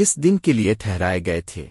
کس دن کے لیے ٹھہرائے گئے تھے؟